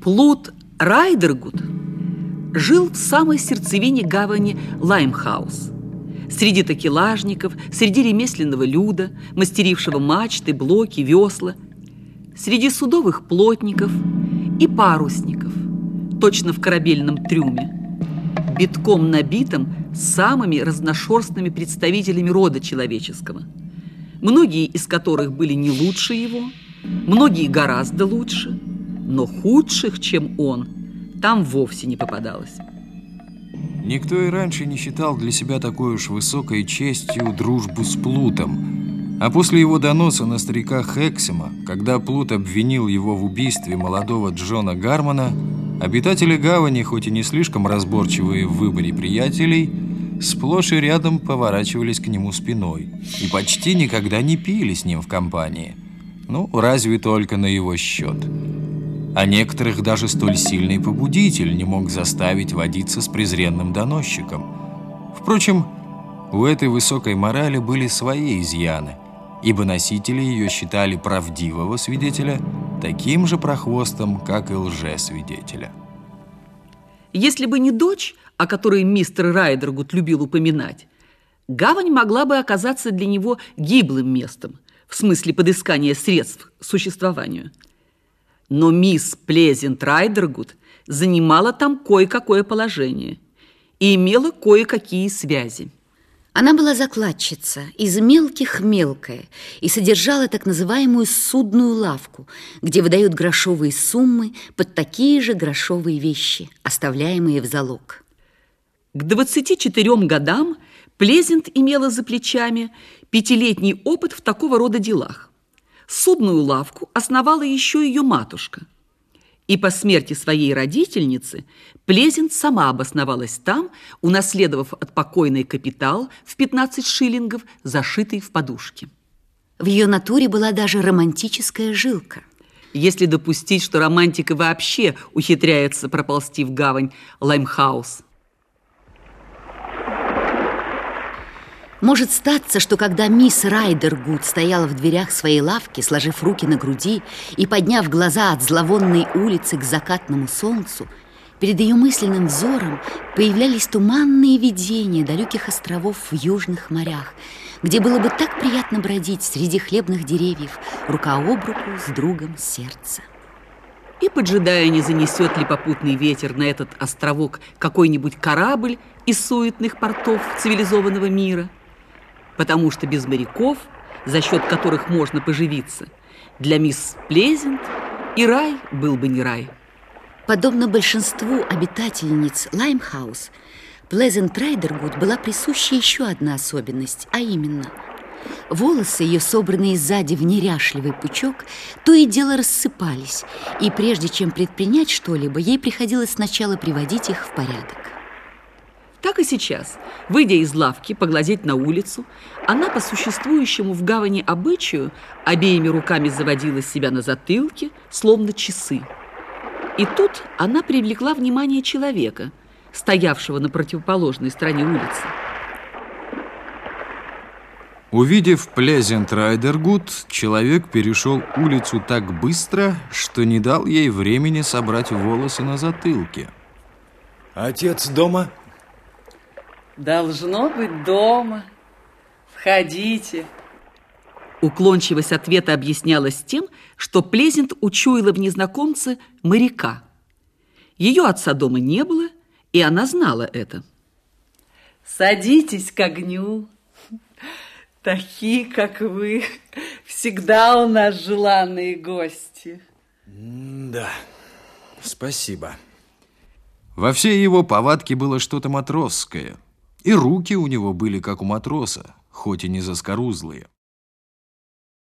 Плут Райдергуд жил в самой сердцевине гавани Лаймхаус. Среди такелажников, среди ремесленного люда, мастерившего мачты, блоки, весла, среди судовых плотников и парусников, точно в корабельном трюме, битком набитым самыми разношерстными представителями рода человеческого, многие из которых были не лучше его, многие гораздо лучше, но худших, чем он, там вовсе не попадалось. Никто и раньше не считал для себя такой уж высокой честью дружбу с Плутом. А после его доноса на старика Хексима, когда Плут обвинил его в убийстве молодого Джона Гармона, обитатели гавани, хоть и не слишком разборчивые в выборе приятелей, сплошь и рядом поворачивались к нему спиной и почти никогда не пили с ним в компании. Ну, разве только на его счет а некоторых даже столь сильный побудитель не мог заставить водиться с презренным доносчиком. Впрочем, у этой высокой морали были свои изъяны, ибо носители ее считали правдивого свидетеля таким же прохвостом, как и лжесвидетеля. Если бы не дочь, о которой мистер Райдергут любил упоминать, гавань могла бы оказаться для него гиблым местом, в смысле подыскания средств к существованию – но мисс Плезент Райдергуд занимала там кое-какое положение и имела кое-какие связи. Она была закладчица, из мелких мелкая, и содержала так называемую судную лавку, где выдают грошовые суммы под такие же грошовые вещи, оставляемые в залог. К 24 годам Плезент имела за плечами пятилетний опыт в такого рода делах. Судную лавку основала еще ее матушка. И по смерти своей родительницы Плезент сама обосновалась там, унаследовав от покойной капитал в 15 шиллингов, зашитый в подушке. В ее натуре была даже романтическая жилка. Если допустить, что романтика вообще ухитряется проползти в гавань Лаймхаус – Может статься, что когда мисс Райдергуд стояла в дверях своей лавки, сложив руки на груди и подняв глаза от зловонной улицы к закатному солнцу, перед ее мысленным взором появлялись туманные видения далеких островов в южных морях, где было бы так приятно бродить среди хлебных деревьев, рука об руку с другом сердца. И, поджидая, не занесет ли попутный ветер на этот островок какой-нибудь корабль из суетных портов цивилизованного мира – потому что без моряков, за счет которых можно поживиться, для мисс Плезент и рай был бы не рай. Подобно большинству обитательниц Лаймхаус, Плезент Райдергуд была присуща еще одна особенность, а именно – Волосы ее, собранные сзади в неряшливый пучок, то и дело рассыпались, и прежде чем предпринять что-либо, ей приходилось сначала приводить их в порядок. Так и сейчас, выйдя из лавки поглазеть на улицу, она по существующему в гавани обычаю обеими руками заводила себя на затылке, словно часы. И тут она привлекла внимание человека, стоявшего на противоположной стороне улицы. Увидев Плезент Райдергуд, человек перешел улицу так быстро, что не дал ей времени собрать волосы на затылке. Отец дома? Должно быть дома. Входите. Уклончивость ответа объяснялась тем, что Плезент учуяла в незнакомце моряка. Ее отца дома не было, и она знала это. Садитесь к огню. Такие, как вы, всегда у нас желанные гости. Да, спасибо. Во всей его повадке было что-то матросское – и руки у него были, как у матроса, хоть и не заскорузлые.